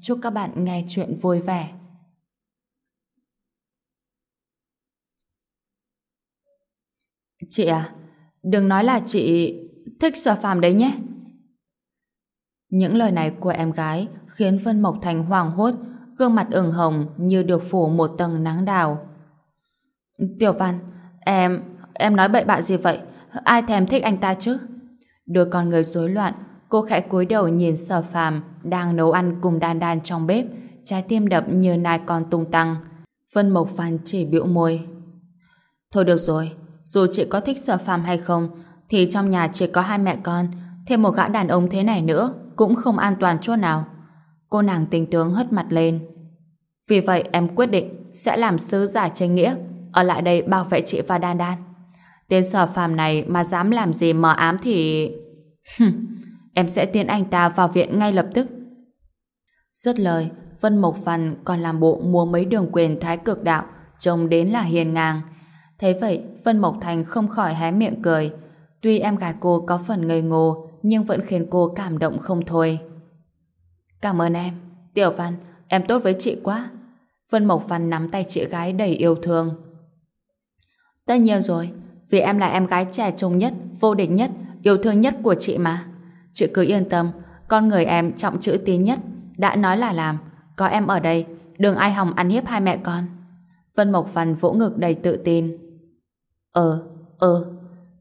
Chúc các bạn nghe chuyện vui vẻ. Chị à, đừng nói là chị thích sở phàm đấy nhé. Những lời này của em gái khiến Vân Mộc Thành hoảng hốt, gương mặt ửng hồng như được phủ một tầng nắng đào. Tiểu Văn, em, em nói bậy bạ gì vậy? Ai thèm thích anh ta chứ? Đôi con người rối loạn, cô khẽ cúi đầu nhìn sở phàm đang nấu ăn cùng đan đan trong bếp, trái tim đập như nai con tung tăng. Vân Mộc Phan chỉ bĩu môi. Thôi được rồi, dù chị có thích sở phàm hay không, thì trong nhà chỉ có hai mẹ con, thêm một gã đàn ông thế này nữa cũng không an toàn chỗ nào. Cô nàng tình tướng hất mặt lên. Vì vậy em quyết định sẽ làm sứ giả tranh nghĩa, ở lại đây bảo vệ chị và đan đan. Tên sở phàm này mà dám làm gì mờ ám thì... em sẽ tiến anh ta vào viện ngay lập tức. Dứt lời, Vân Mộc Văn còn làm bộ mua mấy đường quyền thái cực đạo, trông đến là hiền ngang. Thế vậy, Vân Mộc Thành không khỏi hé miệng cười. Tuy em gái cô có phần ngây ngô, nhưng vẫn khiến cô cảm động không thôi. Cảm ơn em. Tiểu Văn, em tốt với chị quá. Vân Mộc Văn nắm tay chị gái đầy yêu thương. Tất nhiên rồi, vì em là em gái trẻ trung nhất, vô địch nhất, yêu thương nhất của chị mà. Chị cứ yên tâm, con người em trọng chữ tín nhất, đã nói là làm, có em ở đây, đừng ai hòng ăn hiếp hai mẹ con. Vân Mộc Văn vỗ ngực đầy tự tin. Ờ, ờ.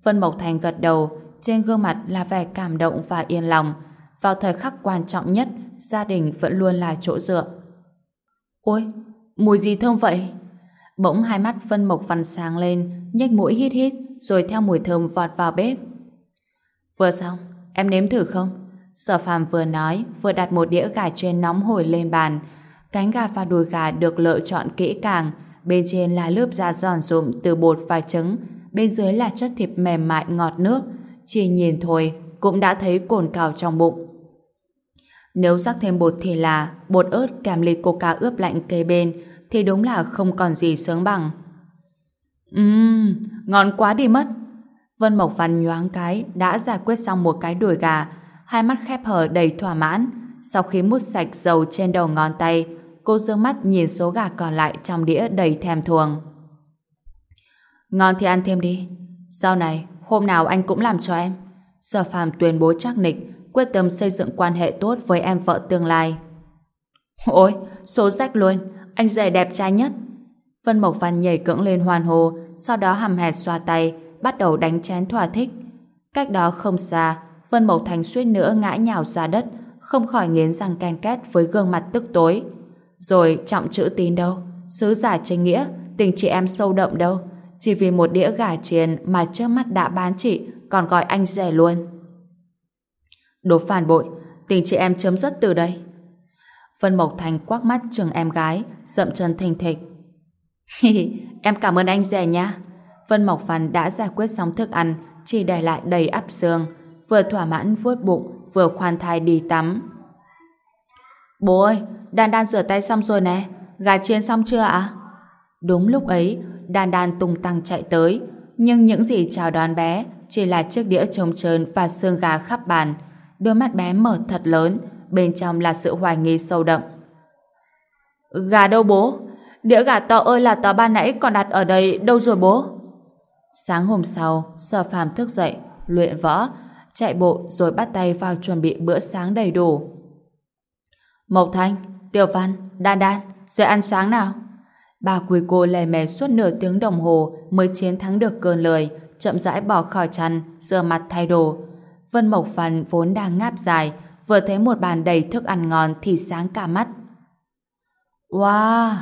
Vân Mộc Thành gật đầu, trên gương mặt là vẻ cảm động và yên lòng. Vào thời khắc quan trọng nhất, gia đình vẫn luôn là chỗ dựa. Ôi, mùi gì thơm vậy? Bỗng hai mắt Vân Mộc Văn sáng lên, nhếch mũi hít hít, rồi theo mùi thơm vọt vào bếp. Vừa xong, em nếm thử không? Sở phàm vừa nói, vừa đặt một đĩa gà trên nóng hổi lên bàn. Cánh gà và đùi gà được lựa chọn kỹ càng, bên trên là lớp da giòn rụm từ bột và trứng, bên dưới là chất thịt mềm mại ngọt nước. Chỉ nhìn thôi, cũng đã thấy cồn cào trong bụng. Nếu rắc thêm bột thì là bột ớt kèm ly coca ướp lạnh kê bên, thì đúng là không còn gì sướng bằng. Ừm, ngon quá đi mất. Vân Mộc Văn nhoáng cái đã giải quyết xong một cái đùi gà, hai mắt khép hờ đầy thỏa mãn. Sau khi mút sạch dầu trên đầu ngón tay, cô dương mắt nhìn số gà còn lại trong đĩa đầy thèm thuồng. Ngon thì ăn thêm đi. Sau này, hôm nào anh cũng làm cho em. Sở phàm tuyên bố chắc nịch, quyết tâm xây dựng quan hệ tốt với em vợ tương lai. Ôi, số rách luôn, anh rể đẹp trai nhất. Vân Mộc Văn nhảy cưỡng lên hoàn hồ sau đó hầm hẹt xoa tay, bắt đầu đánh chén thỏa thích. Cách đó không xa, Vân Mộc Thành suýt nữa ngã nhào ra đất, không khỏi nghiến răng ken két với gương mặt tức tối. Rồi trọng chữ tín đâu, sứ giả chính nghĩa, tình chị em sâu đậm đâu, chỉ vì một đĩa gà chiên mà trước mắt đã bán chị, còn gọi anh rẻ luôn. Đồ phản bội, tình chị em chấm dứt từ đây. Vân Mộc Thành quắc mắt trường em gái, dậm chân thình thịch. em cảm ơn anh rẻ nha. Vân Mộc Văn đã giải quyết xong thức ăn, chỉ để lại đầy áp xương, vừa thỏa mãn vuốt bụng, vừa khoan thai đi tắm. Bố ơi, Đan Đan rửa tay xong rồi nè, gà chiên xong chưa ạ? Đúng lúc ấy, Đan Đan tung tăng chạy tới, nhưng những gì chào đón bé chỉ là chiếc đĩa trống trơn và xương gà khắp bàn. Đôi mắt bé mở thật lớn, bên trong là sự hoài nghi sâu đậm. Gà đâu bố? Đĩa gà to ơi là to ban nãy còn đặt ở đây đâu rồi bố? Sáng hôm sau, Sở Phàm thức dậy, luyện võ, chạy bộ rồi bắt tay vào chuẩn bị bữa sáng đầy đủ. Mộc Thanh, Tiểu Văn, Đan Đan, rồi ăn sáng nào. Bà quỳ cô lè mè suốt nửa tiếng đồng hồ mới chiến thắng được cơn lười, chậm rãi bỏ khỏi chăn, rửa mặt thay đồ. Vân Mộc phần vốn đang ngáp dài, vừa thấy một bàn đầy thức ăn ngon thì sáng cả mắt. Wow!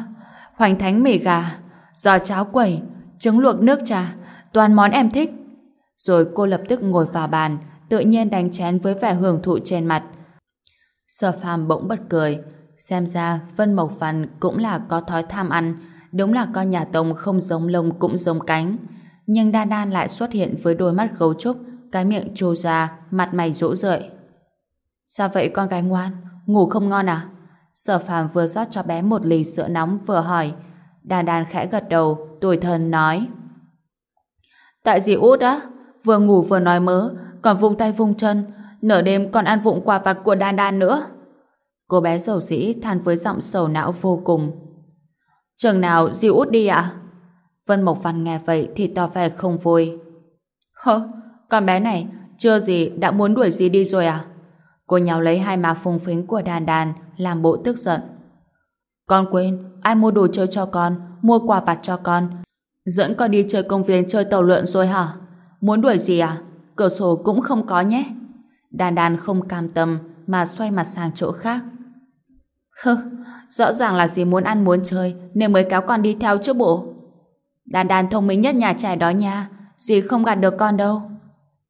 Hoành thánh mì gà, giò cháo quẩy, trứng luộc nước trà, toàn món em thích. Rồi cô lập tức ngồi vào bàn, tự nhiên đánh chén với vẻ hưởng thụ trên mặt. Sở phàm bỗng bật cười, Xem ra Vân Mộc Văn cũng là có thói tham ăn, đúng là con nhà Tông không giống lông cũng giống cánh. Nhưng Đan Đan lại xuất hiện với đôi mắt gấu trúc, cái miệng trô ra, mặt mày rỗ rợi. Sao vậy con gái ngoan? Ngủ không ngon à? Sở phàm vừa rót cho bé một ly sữa nóng vừa hỏi. Đan Đan khẽ gật đầu, tuổi thân nói. Tại gì út á? Vừa ngủ vừa nói mớ, còn vung tay vung chân, nửa đêm còn ăn vụng quà vặt của Đan Đan nữa. Cô bé dầu dĩ than với giọng sầu não vô cùng. trường nào dì út đi ạ? Vân Mộc Văn nghe vậy thì tỏ vẻ không vui. Hơ, con bé này chưa gì đã muốn đuổi gì đi rồi à? Cô nhào lấy hai má phùng phính của đàn đàn làm bộ tức giận. Con quên, ai mua đồ chơi cho con, mua quà vặt cho con. Dẫn con đi chơi công viên chơi tàu lượn rồi hả? Muốn đuổi gì à? Cửa sổ cũng không có nhé. đan đan không cam tâm mà xoay mặt sang chỗ khác. hơ, rõ ràng là dì muốn ăn muốn chơi nên mới kéo con đi theo chứ bộ. đan đan thông minh nhất nhà trẻ đó nha, dì không gạt được con đâu.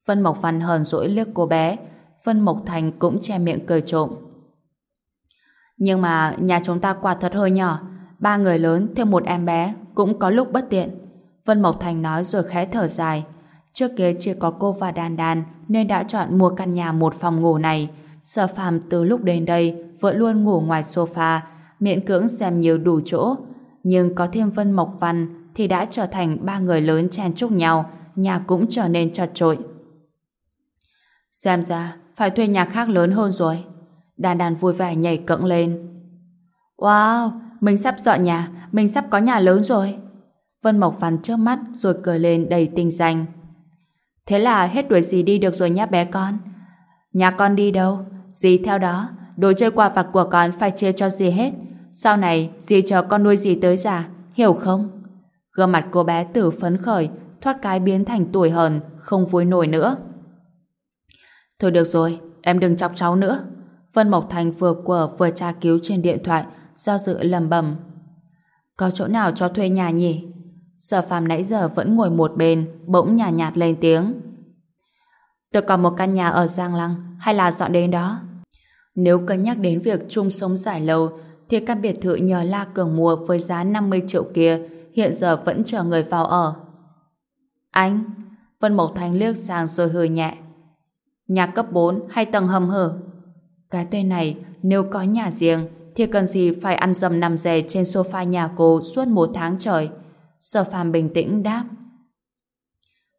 Vân Mộc Văn hờn dỗi liếc cô bé, Vân Mộc Thành cũng che miệng cười trộm. Nhưng mà nhà chúng ta quả thật hơi nhỏ, ba người lớn thêm một em bé cũng có lúc bất tiện. Vân Mộc Thành nói rồi khẽ thở dài. Trước kia chỉ có cô và Đan Đan nên đã chọn mua căn nhà một phòng ngủ này. Sở phàm từ lúc đến đây vẫn luôn ngủ ngoài sofa, miễn cưỡng xem nhiều đủ chỗ. Nhưng có thêm Vân Mộc Văn thì đã trở thành ba người lớn chen chúc nhau, nhà cũng trở nên chật trội. Xem ra, phải thuê nhà khác lớn hơn rồi. Đàn đàn vui vẻ nhảy cẫng lên. Wow, mình sắp dọn nhà, mình sắp có nhà lớn rồi. Vân Mộc Văn trước mắt rồi cười lên đầy tinh danh. Thế là hết đuổi gì đi được rồi nhá bé con. Nhà con đi đâu? Dì theo đó, đồ chơi quà vặt của con phải chia cho dì hết. Sau này, dì chờ con nuôi dì tới già, hiểu không? Gương mặt cô bé tử phấn khởi, thoát cái biến thành tuổi hờn, không vui nổi nữa. Thôi được rồi, em đừng chọc cháu nữa. Vân Mộc Thành vừa quở vừa tra cứu trên điện thoại, do dự lầm bầm. Có chỗ nào cho thuê nhà nhỉ? Sở phàm nãy giờ vẫn ngồi một bên, bỗng nhả nhạt, nhạt lên tiếng. Tôi còn một căn nhà ở Giang Lăng, hay là dọn đến đó? Nếu cân nhắc đến việc chung sống dài lâu, thì căn biệt thự nhờ La Cường mua với giá 50 triệu kia hiện giờ vẫn chờ người vào ở. Anh! Vân Mộc Thành liếc sang rồi hừ nhẹ. Nhà cấp 4 hay tầng hầm hở? Cái tên này, nếu có nhà riêng, thì cần gì phải ăn dầm nằm rè trên sofa nhà cô suốt một tháng trời. Sở phàm bình tĩnh đáp.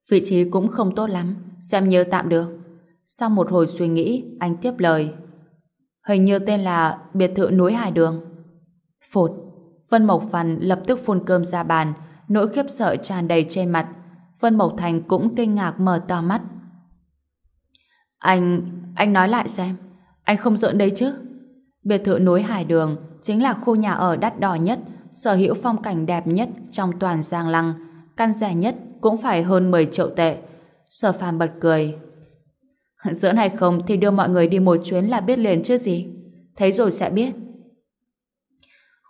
Vị trí cũng không tốt lắm, xem như tạm được. Sau một hồi suy nghĩ, anh tiếp lời. Hình như tên là biệt thự núi Hải Đường. Phột, Vân Mộc Phần lập tức phun cơm ra bàn, nỗi khiếp sợ tràn đầy trên mặt. Vân Mộc Thành cũng kinh ngạc mở to mắt. Anh, anh nói lại xem, anh không giỡn đấy chứ? Biệt thự núi Hải Đường chính là khu nhà ở đắt đỏ nhất, sở hữu phong cảnh đẹp nhất trong toàn Giang Lăng, căn rẻ nhất cũng phải hơn 10 triệu tệ. Sở phàm bật cười. Giỡn hay không thì đưa mọi người đi một chuyến là biết liền chứ gì. Thấy rồi sẽ biết.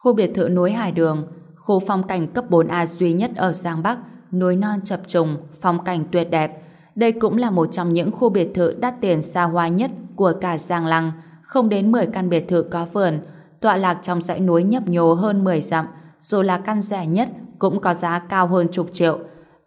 Khu biệt thự núi Hải Đường, khu phong cảnh cấp 4A duy nhất ở Giang Bắc, núi non chập trùng, phong cảnh tuyệt đẹp. Đây cũng là một trong những khu biệt thự đắt tiền xa hoa nhất của cả Giang Lăng, không đến 10 căn biệt thự có vườn, tọa lạc trong dãy núi nhấp nhô hơn 10 dặm, dù là căn rẻ nhất cũng có giá cao hơn chục triệu.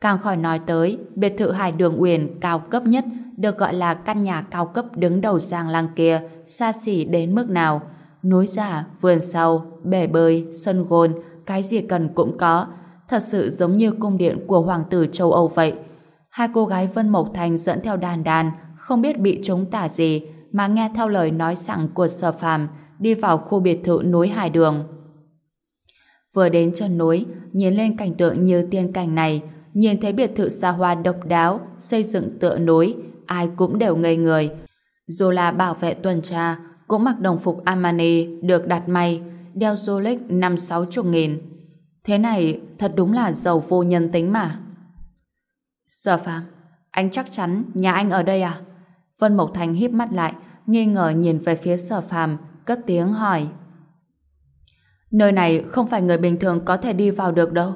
Càng khỏi nói tới, biệt thự Hải Đường Uyển cao cấp nhất được gọi là căn nhà cao cấp đứng đầu Giang Lăng kia, xa xỉ đến mức nào. Núi giả, vườn sau, bể bơi, sân gôn, cái gì cần cũng có. Thật sự giống như cung điện của hoàng tử châu Âu vậy. Hai cô gái Vân Mộc Thành dẫn theo đàn đàn, không biết bị chúng tả gì, mà nghe theo lời nói sẵn của sở phàm, đi vào khu biệt thự núi Hải Đường. Vừa đến chân núi, nhìn lên cảnh tượng như tiên cảnh này, nhìn thấy biệt thự xa hoa độc đáo, xây dựng tựa núi, ai cũng đều ngây người. Dù là bảo vệ tuần tra, cũng mặc đồng phục Armani được đặt may, đeo Rolex năm sáu chục nghìn. Thế này thật đúng là giàu vô nhân tính mà. Sở Phạm, anh chắc chắn nhà anh ở đây à? Vân Mộc Thành híp mắt lại, nghi ngờ nhìn về phía Sở Phạm, cất tiếng hỏi. Nơi này không phải người bình thường có thể đi vào được đâu.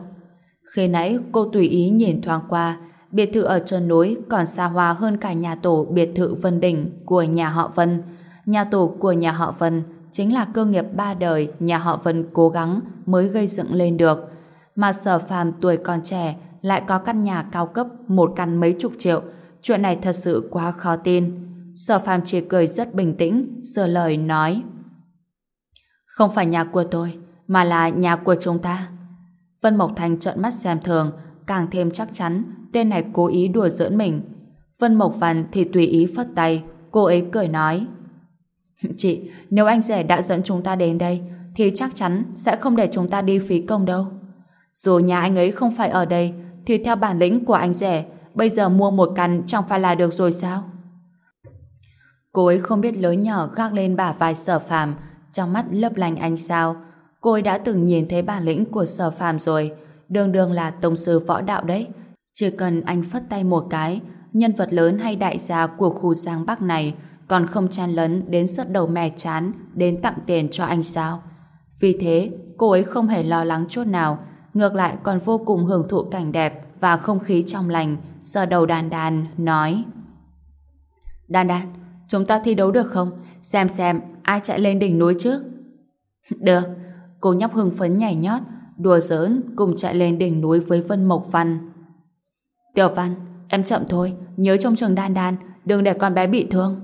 Khi nãy cô tùy ý nhìn thoáng qua, biệt thự ở chân núi còn xa hoa hơn cả nhà tổ biệt thự Vân Đỉnh của nhà họ Vân. Nhà tổ của nhà họ Vân chính là cơ nghiệp ba đời nhà họ Vân cố gắng mới gây dựng lên được. Mà sở phàm tuổi còn trẻ lại có căn nhà cao cấp một căn mấy chục triệu. Chuyện này thật sự quá khó tin. Sở phàm chỉ cười rất bình tĩnh, sửa lời nói. Không phải nhà của tôi, mà là nhà của chúng ta. Vân Mộc Thành trợn mắt xem thường, càng thêm chắc chắn tên này cố ý đùa giỡn mình. Vân Mộc Văn thì tùy ý phất tay, cô ấy cười nói. Chị, nếu anh rể đã dẫn chúng ta đến đây, thì chắc chắn sẽ không để chúng ta đi phí công đâu. Dù nhà anh ấy không phải ở đây, thì theo bản lĩnh của anh rể, bây giờ mua một căn chẳng phải là được rồi sao? Cô ấy không biết lớn nhỏ gác lên bả vai sở phàm, trong mắt lấp lánh ánh sao. Cô ấy đã từng nhìn thấy bản lĩnh của sở phàm rồi, đường đường là tông sư võ đạo đấy. Chỉ cần anh phất tay một cái, nhân vật lớn hay đại gia của khu Giang Bắc này còn không chan lấn đến sất đầu mè chán đến tặng tiền cho anh sao. Vì thế, cô ấy không hề lo lắng chút nào, ngược lại còn vô cùng hưởng thụ cảnh đẹp và không khí trong lành, sờ đầu đàn đàn, nói Đàn đàn, chúng ta thi đấu được không? Xem xem ai chạy lên đỉnh núi trước. được, cô nhóc hưng phấn nhảy nhót, đùa giỡn cùng chạy lên đỉnh núi với Vân Mộc Văn. Tiểu Văn, em chậm thôi, nhớ trong trường đan đan, đừng để con bé bị thương.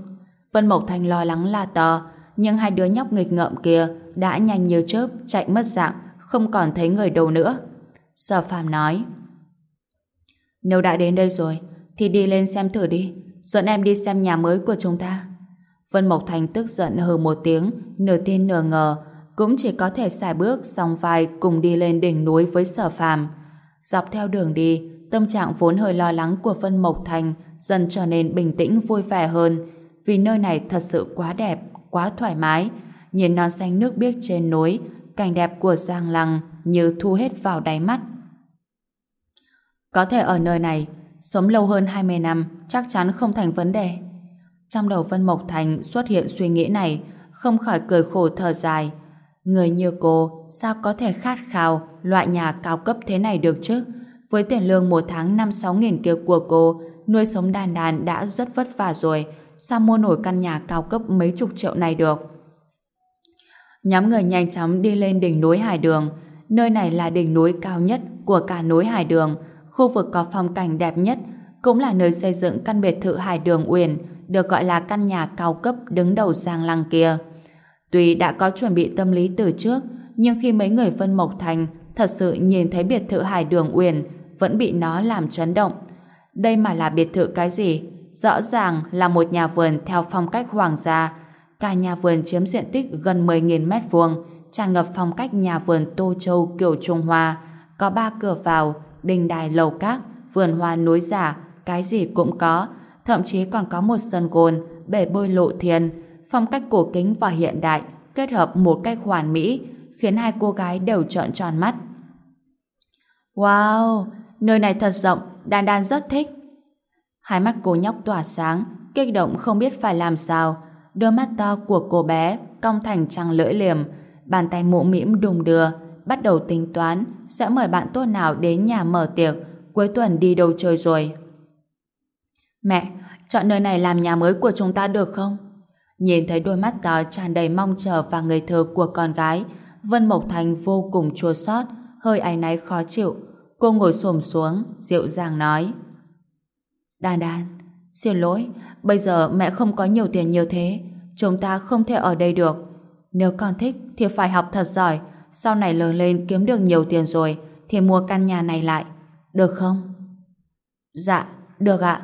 Vân Mộc Thành lo lắng là tò, nhưng hai đứa nhóc nghịch ngợm kia đã nhanh như chớp chạy mất dạng, không còn thấy người đâu nữa. Sở Phạm nói, nếu đã đến đây rồi, thì đi lên xem thử đi, dẫn em đi xem nhà mới của chúng ta. Vân Mộc Thành tức giận hừ một tiếng, nửa tin nửa ngờ, cũng chỉ có thể xài bước song vai cùng đi lên đỉnh núi với sở phàm. Dọc theo đường đi, tâm trạng vốn hơi lo lắng của Vân Mộc Thành dần trở nên bình tĩnh vui vẻ hơn, vì nơi này thật sự quá đẹp, quá thoải mái. Nhìn non xanh nước biếc trên núi, cảnh đẹp của Giang Lăng như thu hết vào đáy mắt. Có thể ở nơi này, sống lâu hơn 20 năm chắc chắn không thành vấn đề. Trong đầu Vân Mộc Thành xuất hiện suy nghĩ này, không khỏi cười khổ thở dài. Người như cô sao có thể khát khao loại nhà cao cấp thế này được chứ? Với tiền lương một tháng 5-6 nghìn kia của cô, nuôi sống đàn đàn đã rất vất vả rồi, sao mua nổi căn nhà cao cấp mấy chục triệu này được. Nhóm người nhanh chóng đi lên đỉnh núi Hải Đường. Nơi này là đỉnh núi cao nhất của cả núi Hải Đường, khu vực có phong cảnh đẹp nhất, cũng là nơi xây dựng căn biệt thự Hải Đường Uyển, được gọi là căn nhà cao cấp đứng đầu Giang Lăng kia. Tuy đã có chuẩn bị tâm lý từ trước, nhưng khi mấy người Vân Mộc Thành thật sự nhìn thấy biệt thự Hải Đường Uyển, vẫn bị nó làm chấn động. Đây mà là biệt thự cái gì? rõ ràng là một nhà vườn theo phong cách hoàng gia. Cả nhà vườn chiếm diện tích gần 10.000 mét vuông, tràn ngập phong cách nhà vườn Tô Châu kiểu Trung Hoa, có ba cửa vào, đình đài lầu các, vườn hoa núi giả, cái gì cũng có, thậm chí còn có một sân gôn, bể bơi lộ thiên, phong cách cổ kính và hiện đại, kết hợp một cách hoàn mỹ, khiến hai cô gái đều trợn tròn mắt. Wow, nơi này thật rộng, Đan Đan rất thích. Hai mắt cô nhóc tỏa sáng, kích động không biết phải làm sao. Đôi mắt to của cô bé cong thành trăng lưỡi liềm, bàn tay mụ mĩm đùng đưa, bắt đầu tính toán sẽ mời bạn tốt nào đến nhà mở tiệc, cuối tuần đi đâu chơi rồi. Mẹ, chọn nơi này làm nhà mới của chúng ta được không? Nhìn thấy đôi mắt đó tràn đầy mong chờ và người thơ của con gái, Vân Mộc Thành vô cùng chua xót, hơi áy náy khó chịu. Cô ngồi xổm xuống, dịu dàng nói. Đan Đan, xin lỗi, bây giờ mẹ không có nhiều tiền như thế, chúng ta không thể ở đây được. Nếu con thích thì phải học thật giỏi, sau này lớn lên kiếm được nhiều tiền rồi thì mua căn nhà này lại, được không? Dạ, được ạ.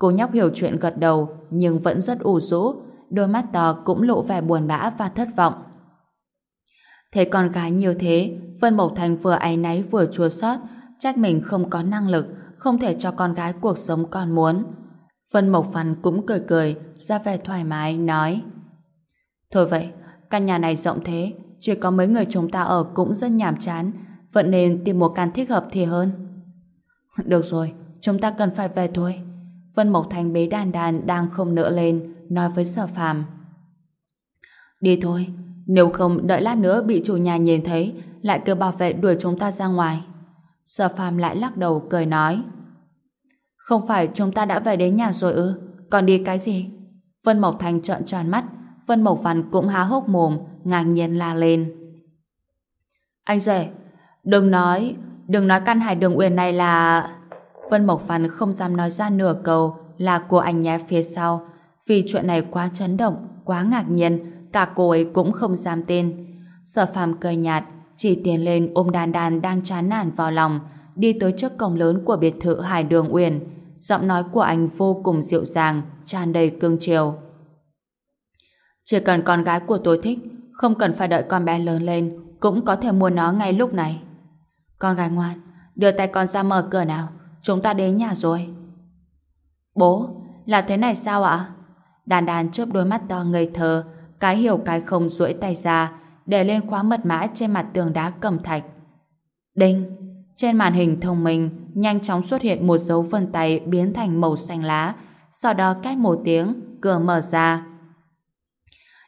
Cô nhóc hiểu chuyện gật đầu nhưng vẫn rất ủ rũ, đôi mắt to cũng lộ vẻ buồn bã và thất vọng. Thấy con gái nhiều thế, Vân Mộc Thành vừa áy náy vừa chua xót, trách mình không có năng lực, không thể cho con gái cuộc sống con muốn. Vân Mộc Phần cũng cười cười, ra vẻ thoải mái, nói Thôi vậy, căn nhà này rộng thế, chỉ có mấy người chúng ta ở cũng rất nhàm chán, vẫn nên tìm một căn thích hợp thì hơn. Được rồi, chúng ta cần phải về thôi. Vân Mộc Thành bế đàn đàn đang không nỡ lên, nói với sở phàm. Đi thôi, nếu không đợi lát nữa bị chủ nhà nhìn thấy, lại kêu bảo vệ đuổi chúng ta ra ngoài. Sở phàm lại lắc đầu cười nói Không phải chúng ta đã về đến nhà rồi ư Còn đi cái gì Vân Mộc Thành trợn tròn mắt Vân Mộc Văn cũng há hốc mồm, ngạc nhiên la lên. Anh rể, đừng nói, đừng nói căn hải đường uyển này là... Vân Mộc Văn không dám nói ra nửa câu là của anh nhé phía sau, vì chuyện này quá chấn động, quá ngạc nhiên, cả cô ấy cũng không dám tin. Sở phàm cười nhạt, chỉ tiến lên ôm đàn đàn đang chán nản vào lòng, đi tới trước cổng lớn của biệt thự Hải Đường Uyển. Giọng nói của anh vô cùng dịu dàng, tràn đầy cương chiều. Chỉ cần con gái của tôi thích, không cần phải đợi con bé lớn lên, cũng có thể mua nó ngay lúc này. Con gái ngoan, đưa tay con ra mở cửa nào, chúng ta đến nhà rồi. Bố, là thế này sao ạ? Đàn đàn chớp đôi mắt to ngây thơ, cái hiểu cái không duỗi tay ra, để lên khóa mật mã trên mặt tường đá cẩm thạch. Đinh! Trên màn hình thông minh, nhanh chóng xuất hiện một dấu vân tay biến thành màu xanh lá, sau đó cách một tiếng, cửa mở ra.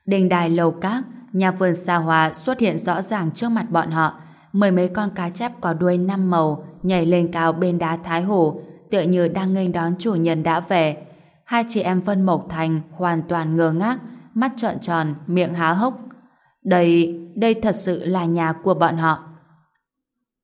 Đình đài lầu các, nhà vườn xa hoa xuất hiện rõ ràng trước mặt bọn họ. Mười mấy con cá chép có đuôi năm màu nhảy lên cao bên đá Thái Hồ, tựa như đang nghênh đón chủ nhân đã về. Hai chị em Vân Mộc Thành hoàn toàn ngơ ngác, mắt trợn tròn, miệng há hốc. Đây, đây thật sự là nhà của bọn họ.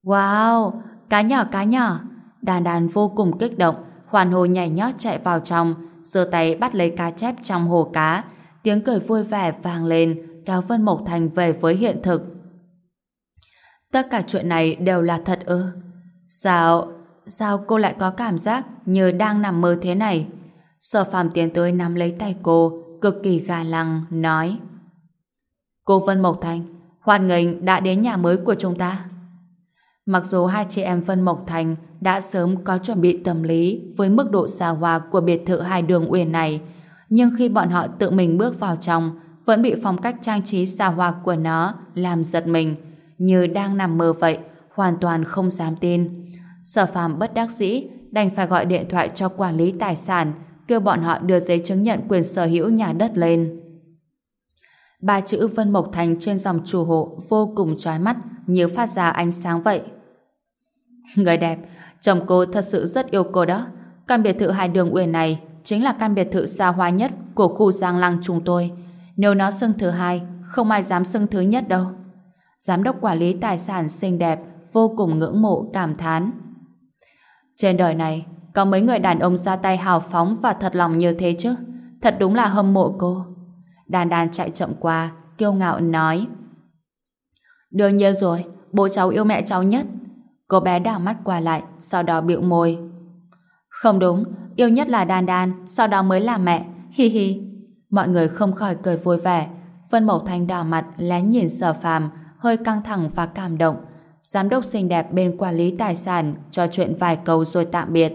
Wow, cá nhỏ cá nhỏ. Đàn đàn vô cùng kích động, hoàn hồ nhảy nhót chạy vào trong, giơ tay bắt lấy cá chép trong hồ cá. Tiếng cười vui vẻ vang lên, kéo Vân Mộc Thành về với hiện thực. Tất cả chuyện này đều là thật ư? Sao, sao cô lại có cảm giác như đang nằm mơ thế này? Sở phàm tiến tới nắm lấy tay cô, cực kỳ gà lăng, nói Cô Vân Mộc Thành, hoan nghênh đã đến nhà mới của chúng ta. Mặc dù hai chị em Vân Mộc Thành đã sớm có chuẩn bị tâm lý với mức độ xa hoa của biệt thự hai đường uyển này, nhưng khi bọn họ tự mình bước vào trong, vẫn bị phong cách trang trí xa hoa của nó làm giật mình, như đang nằm mơ vậy, hoàn toàn không dám tin. Sở phàm bất đắc dĩ, đành phải gọi điện thoại cho quản lý tài sản, kêu bọn họ đưa giấy chứng nhận quyền sở hữu nhà đất lên. Ba chữ Vân Mộc Thành trên dòng chủ hộ vô cùng trói mắt, như phát ra ánh sáng vậy. Người đẹp, chồng cô thật sự rất yêu cô đó. Căn biệt thự hai đường uyển này chính là căn biệt thự xa hoa nhất của khu Giang Lăng chúng tôi. Nếu nó xưng thứ hai, không ai dám xưng thứ nhất đâu. Giám đốc quản lý tài sản xinh đẹp, vô cùng ngưỡng mộ cảm thán. Trên đời này, có mấy người đàn ông ra tay hào phóng và thật lòng như thế chứ? Thật đúng là hâm mộ cô. Đàn đàn chạy chậm qua, kiêu ngạo nói. Đương nhiên rồi, bố cháu yêu mẹ cháu nhất. Cô bé đảo mắt qua lại, sau đó bĩu môi. Không đúng, yêu nhất là đàn đàn, sau đó mới là mẹ, hi hi. Mọi người không khỏi cười vui vẻ. Vân Mậu Thanh đỏ mặt, lén nhìn sở phàm, hơi căng thẳng và cảm động. Giám đốc xinh đẹp bên quản lý tài sản trò chuyện vài câu rồi tạm biệt.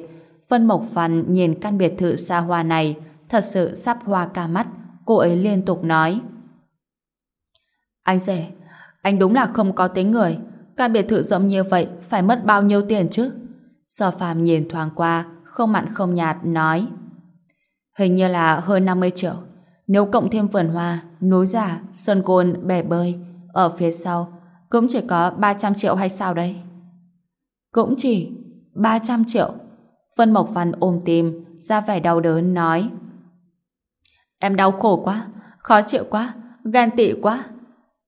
Vân Mộc Văn nhìn căn biệt thự xa hoa này, thật sự sắp hoa cả mắt. Cô ấy liên tục nói. Anh rể, anh đúng là không có tính người. Căn biệt thự rộng như vậy phải mất bao nhiêu tiền chứ? Sở phàm nhìn thoáng qua, không mặn không nhạt, nói. Hình như là hơn 50 triệu. Nếu cộng thêm vườn hoa, núi giả, sân côn, bể bơi, ở phía sau, cũng chỉ có 300 triệu hay sao đây? Cũng chỉ 300 triệu. Vân Mộc Văn ôm tim, ra vẻ đau đớn nói. Em đau khổ quá, khó chịu quá, ghen tị quá.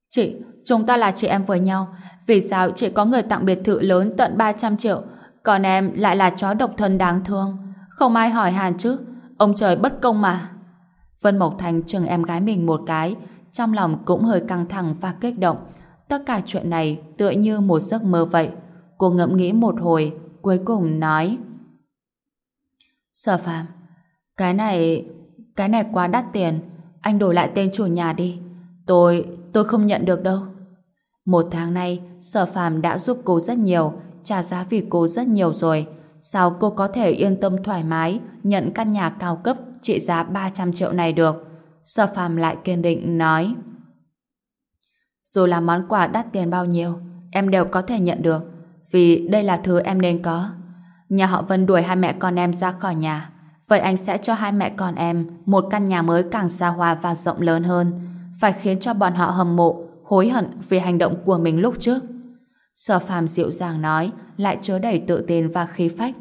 Chị, chúng ta là chị em với nhau, vì sao chỉ có người tặng biệt thự lớn tận 300 triệu, còn em lại là chó độc thân đáng thương? Không ai hỏi hàn chứ, ông trời bất công mà. Vân Mộc Thành chừng em gái mình một cái, trong lòng cũng hơi căng thẳng và kích động. Tất cả chuyện này tựa như một giấc mơ vậy. Cô ngẫm nghĩ một hồi, cuối cùng nói Sở phàm, cái này, cái này quá đắt tiền. Anh đổi lại tên chủ nhà đi. Tôi, tôi không nhận được đâu. Một tháng nay, sở phàm đã giúp cô rất nhiều, trả giá vì cô rất nhiều rồi. Sao cô có thể yên tâm thoải mái nhận căn nhà cao cấp trị giá 300 triệu này được? Sở phàm lại kiên định nói Dù là món quà đắt tiền bao nhiêu, em đều có thể nhận được, vì đây là thứ em nên có. Nhà họ Vân đuổi hai mẹ con em ra khỏi nhà, vậy anh sẽ cho hai mẹ con em một căn nhà mới càng xa hoa và rộng lớn hơn, phải khiến cho bọn họ hâm mộ, hối hận vì hành động của mình lúc trước. Sở phàm dịu dàng nói, lại chứa đầy tự tin và khí phách.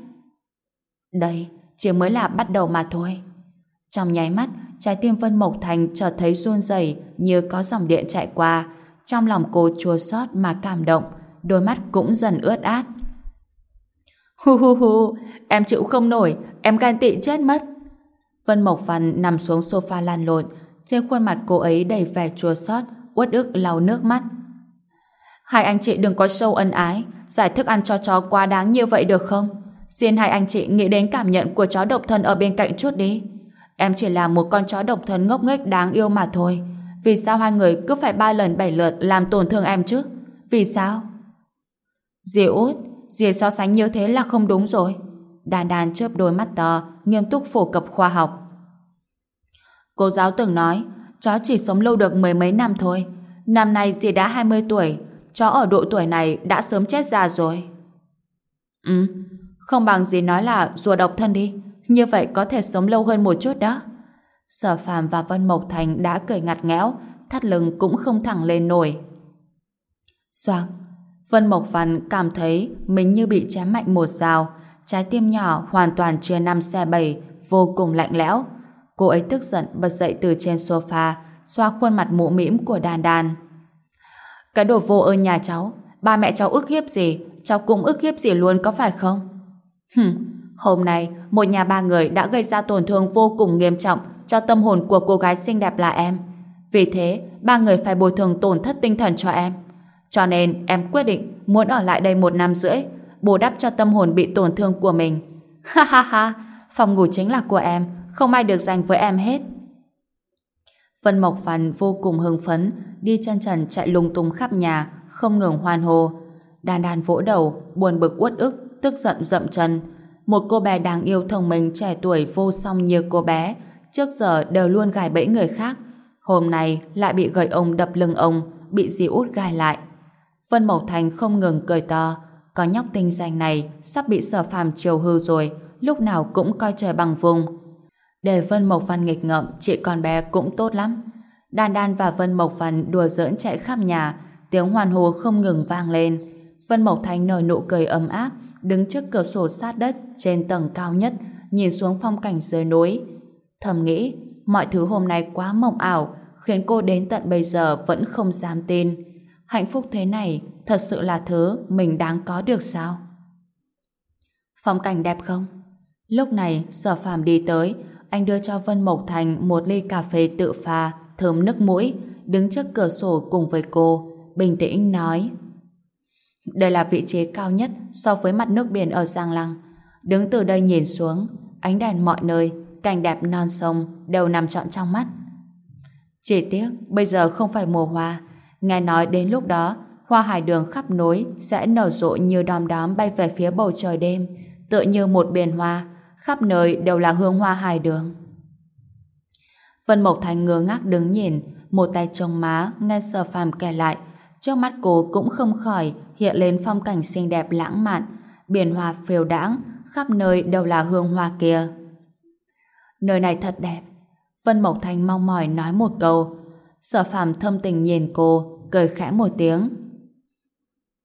Đây, chỉ mới là bắt đầu mà thôi. Trong nháy mắt, trái tim Vân Mộc Thành chợt thấy run rẩy như có dòng điện chạy qua. Trong lòng cô chua xót mà cảm động, đôi mắt cũng dần ướt át. Hu hu hu, em chịu không nổi, em gan tị chết mất. Vân Mộc Văn nằm xuống sofa lan lộn, trên khuôn mặt cô ấy đầy vẻ chua xót, uất ức lau nước mắt. Hai anh chị đừng có sâu ân ái, giải thức ăn cho chó quá đáng như vậy được không? Xin hai anh chị nghĩ đến cảm nhận của chó độc thân ở bên cạnh chút đi. Em chỉ là một con chó độc thân ngốc nghếch đáng yêu mà thôi. Vì sao hai người cứ phải ba lần bảy lượt làm tổn thương em chứ? Vì sao? Dì út, dì so sánh như thế là không đúng rồi. Đàn đàn chớp đôi mắt to, nghiêm túc phổ cập khoa học. Cô giáo từng nói, chó chỉ sống lâu được mười mấy năm thôi. Năm nay dì đã 20 tuổi, chó ở độ tuổi này đã sớm chết già rồi. Ừ, không bằng dì nói là rùa độc thân đi, như vậy có thể sống lâu hơn một chút đó. Sở Phạm và Vân Mộc Thành đã cười ngặt nghẽo, thắt lưng cũng không thẳng lên nổi. Soạc, Vân Mộc Văn cảm thấy mình như bị chém mạnh một dao, trái tim nhỏ hoàn toàn chưa năm xe bảy, vô cùng lạnh lẽo. Cô ấy tức giận bật dậy từ trên sofa, xoa khuôn mặt mụ mĩm của đàn đàn. Cái đồ vô ơn nhà cháu, ba mẹ cháu ức hiếp gì, cháu cũng ức hiếp gì luôn có phải không? Hừm, hôm nay một nhà ba người đã gây ra tổn thương vô cùng nghiêm trọng cho tâm hồn của cô gái xinh đẹp là em. Vì thế, ba người phải bồi thường tổn thất tinh thần cho em. Cho nên em quyết định muốn ở lại đây một năm rưỡi, bù đắp cho tâm hồn bị tổn thương của mình. Ha ha ha, phòng ngủ chính là của em, không ai được dành với em hết. Vân Mộc Phần vô cùng hưng phấn, đi chân trần chạy lung tung khắp nhà, không ngừng hoan hô. Đàn đàn vỗ đầu, buồn bực uất ức, tức giận dậm chân. Một cô bé đáng yêu thông minh trẻ tuổi vô song như cô bé, trước giờ đều luôn gài bẫy người khác. Hôm nay lại bị gậy ông đập lưng ông, bị dì út gài lại. Vân Mộc Thành không ngừng cười to, có nhóc tinh danh này sắp bị sở phàm chiều hư rồi, lúc nào cũng coi trời bằng vùng. Để Vân Mộc Văn nghịch ngợm, chị con bé cũng tốt lắm. Đan Đan và Vân Mộc Văn đùa giỡn chạy khắp nhà, tiếng hoàn hồ không ngừng vang lên. Vân Mộc Thành nở nụ cười ấm áp, đứng trước cửa sổ sát đất trên tầng cao nhất, nhìn xuống phong cảnh dưới núi. Thầm nghĩ, mọi thứ hôm nay quá mộng ảo, khiến cô đến tận bây giờ vẫn không dám tin. Hạnh phúc thế này thật sự là thứ mình đáng có được sao? Phong cảnh đẹp không? Lúc này sở phàm đi tới, anh đưa cho Vân Mộc Thành một ly cà phê tự pha, thơm nước mũi, đứng trước cửa sổ cùng với cô, bình tĩnh nói. Đây là vị trí cao nhất so với mặt nước biển ở Giang Lăng. Đứng từ đây nhìn xuống, ánh đèn mọi nơi, cảnh đẹp non sông đều nằm trọn trong mắt. Chỉ tiếc, bây giờ không phải mùa hoa. Nghe nói đến lúc đó, hoa hải đường khắp núi sẽ nở rộ như đom đóm bay về phía bầu trời đêm, tựa như một biển hoa, khắp nơi đều là hương hoa hải đường. Vân Mộc Thành ngơ ngác đứng nhìn, một tay trông má, nghe sở phàm kể lại, trước mắt cô cũng không khỏi hiện lên phong cảnh xinh đẹp lãng mạn, biển hoa phiêu đãng, khắp nơi đều là hương hoa kia. Nơi này thật đẹp. Vân Mộc Thành mong mỏi nói một câu. Sở phàm thâm tình nhìn cô, cười khẽ một tiếng.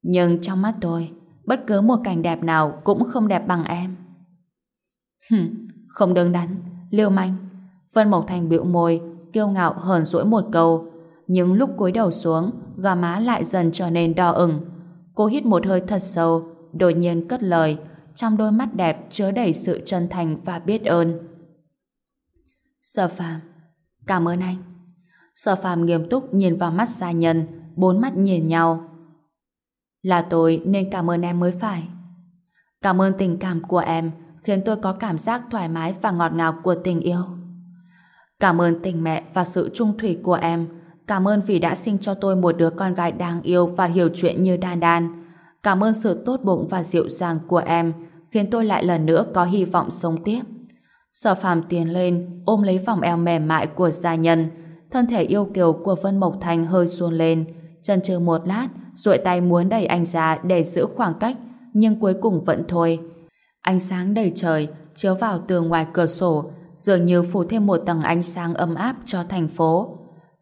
Nhưng trong mắt tôi, bất cứ một cảnh đẹp nào cũng không đẹp bằng em. Hừm, không đứng đắn, liêu manh. Vân Mộc Thành bĩu môi, kiêu ngạo hờn dỗi một câu. Nhưng lúc cúi đầu xuống, gò má lại dần trở nên đỏ ửng. Cô hít một hơi thật sâu, đột nhiên cất lời, trong đôi mắt đẹp chứa đầy sự chân thành và biết ơn. Sở phàm, cảm ơn anh. Sở phàm nghiêm túc nhìn vào mắt gia nhân, bốn mắt nhìn nhau. Là tôi nên cảm ơn em mới phải. Cảm ơn tình cảm của em khiến tôi có cảm giác thoải mái và ngọt ngào của tình yêu. Cảm ơn tình mẹ và sự trung thủy của em. Cảm ơn vì đã sinh cho tôi một đứa con gái đáng yêu và hiểu chuyện như Đan Đan. Cảm ơn sự tốt bụng và dịu dàng của em khiến tôi lại lần nữa có hy vọng sống tiếp. Sở phàm tiến lên, ôm lấy vòng eo mềm mại của gia nhân. Thân thể yêu kiều của Vân Mộc Thành hơi xuôn lên. Chân chừ một lát, duỗi tay muốn đẩy anh ra để giữ khoảng cách, nhưng cuối cùng vẫn thôi. Ánh sáng đầy trời chiếu vào tường ngoài cửa sổ, dường như phủ thêm một tầng ánh sáng ấm áp cho thành phố.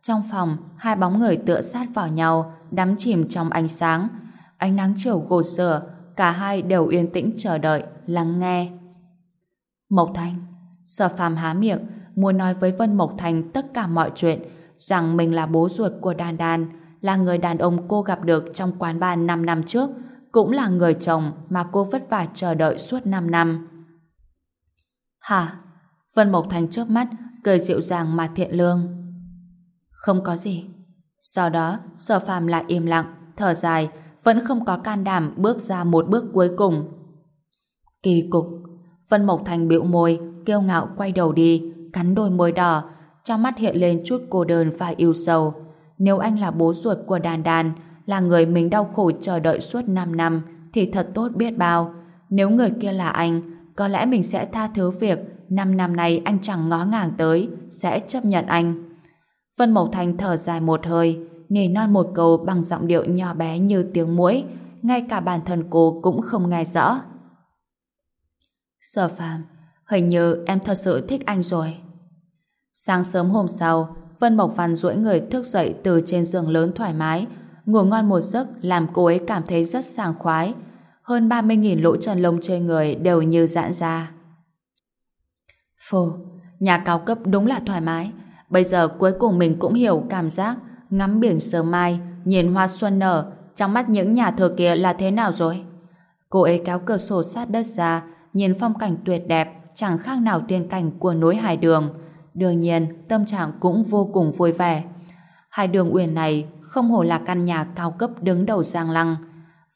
Trong phòng, hai bóng người tựa sát vào nhau, đắm chìm trong ánh sáng. Ánh nắng chiều gột rửa, cả hai đều yên tĩnh chờ đợi, lắng nghe. Mộc Thanh, Sở phàm há miệng, muốn nói với Vân Mộc Thành tất cả mọi chuyện, rằng mình là bố ruột của Đan Đan, là người đàn ông cô gặp được trong quán bar 5 năm trước, cũng là người chồng mà cô vất vả chờ đợi suốt 5 năm. Hả? Vân Mộc Thành trước mắt, cười dịu dàng mà thiện lương. Không có gì. Sau đó, sở phàm lại im lặng, thở dài, vẫn không có can đảm bước ra một bước cuối cùng. Kỳ cục. Vân Mộc Thành bĩu môi, kiêu ngạo quay đầu đi, cắn đôi môi đỏ, trong mắt hiện lên chút cô đơn và yêu sầu. Nếu anh là bố ruột của đàn đàn, là người mình đau khổ chờ đợi suốt 5 năm, thì thật tốt biết bao. Nếu người kia là anh, có lẽ mình sẽ tha thứ việc 5 năm nay anh chẳng ngó ngàng tới, sẽ chấp nhận anh. Vân Mộc Thành thở dài một hơi, nề non một câu bằng giọng điệu nhỏ bé như tiếng muỗi, ngay cả bản thân cô cũng không nghe rõ. Sở phàm, hình như em thật sự thích anh rồi. Sáng sớm hôm sau, Vân Mộc Văn duỗi người thức dậy từ trên giường lớn thoải mái, ngủ ngon một giấc làm cô ấy cảm thấy rất sảng khoái. Hơn 30.000 lỗ chân lông trên người đều như giãn ra. Phù, nhà cao cấp đúng là thoải mái. Bây giờ cuối cùng mình cũng hiểu cảm giác ngắm biển sớm mai, nhìn hoa xuân nở, trong mắt những nhà thờ kia là thế nào rồi? Cô ấy kéo cửa sổ sát đất ra, nhìn phong cảnh tuyệt đẹp, chẳng khác nào tiên cảnh của núi Hải Đường. Đương nhiên, tâm trạng cũng vô cùng vui vẻ. Hải Đường Uyển này không hổ là căn nhà cao cấp đứng đầu Giang Lăng.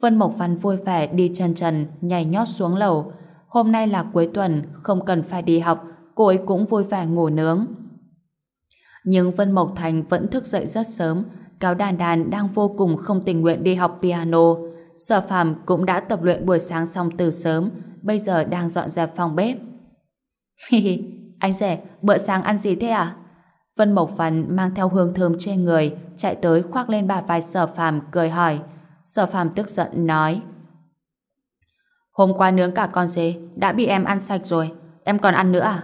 Vân Mộc Văn vui vẻ đi chân trần, nhảy nhót xuống lầu. Hôm nay là cuối tuần, không cần phải đi học, cô ấy cũng vui vẻ ngủ nướng. Nhưng Vân Mộc Thành vẫn thức dậy rất sớm, cáo đàn đàn đang vô cùng không tình nguyện đi học piano. Sở phàm cũng đã tập luyện buổi sáng xong từ sớm, bây giờ đang dọn dẹp phòng bếp. Hi hi, anh rể, bữa sáng ăn gì thế à? Vân Mộc Phần mang theo hương thơm trên người, chạy tới khoác lên bà vai sở phàm cười hỏi. Sở phàm tức giận nói. Hôm qua nướng cả con dế đã bị em ăn sạch rồi, em còn ăn nữa à?